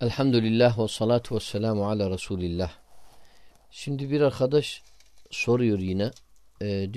Elhamdülillah ve salatu ve selamu ala Resulillah. Şimdi bir arkadaş soruyor yine. Ee, diyor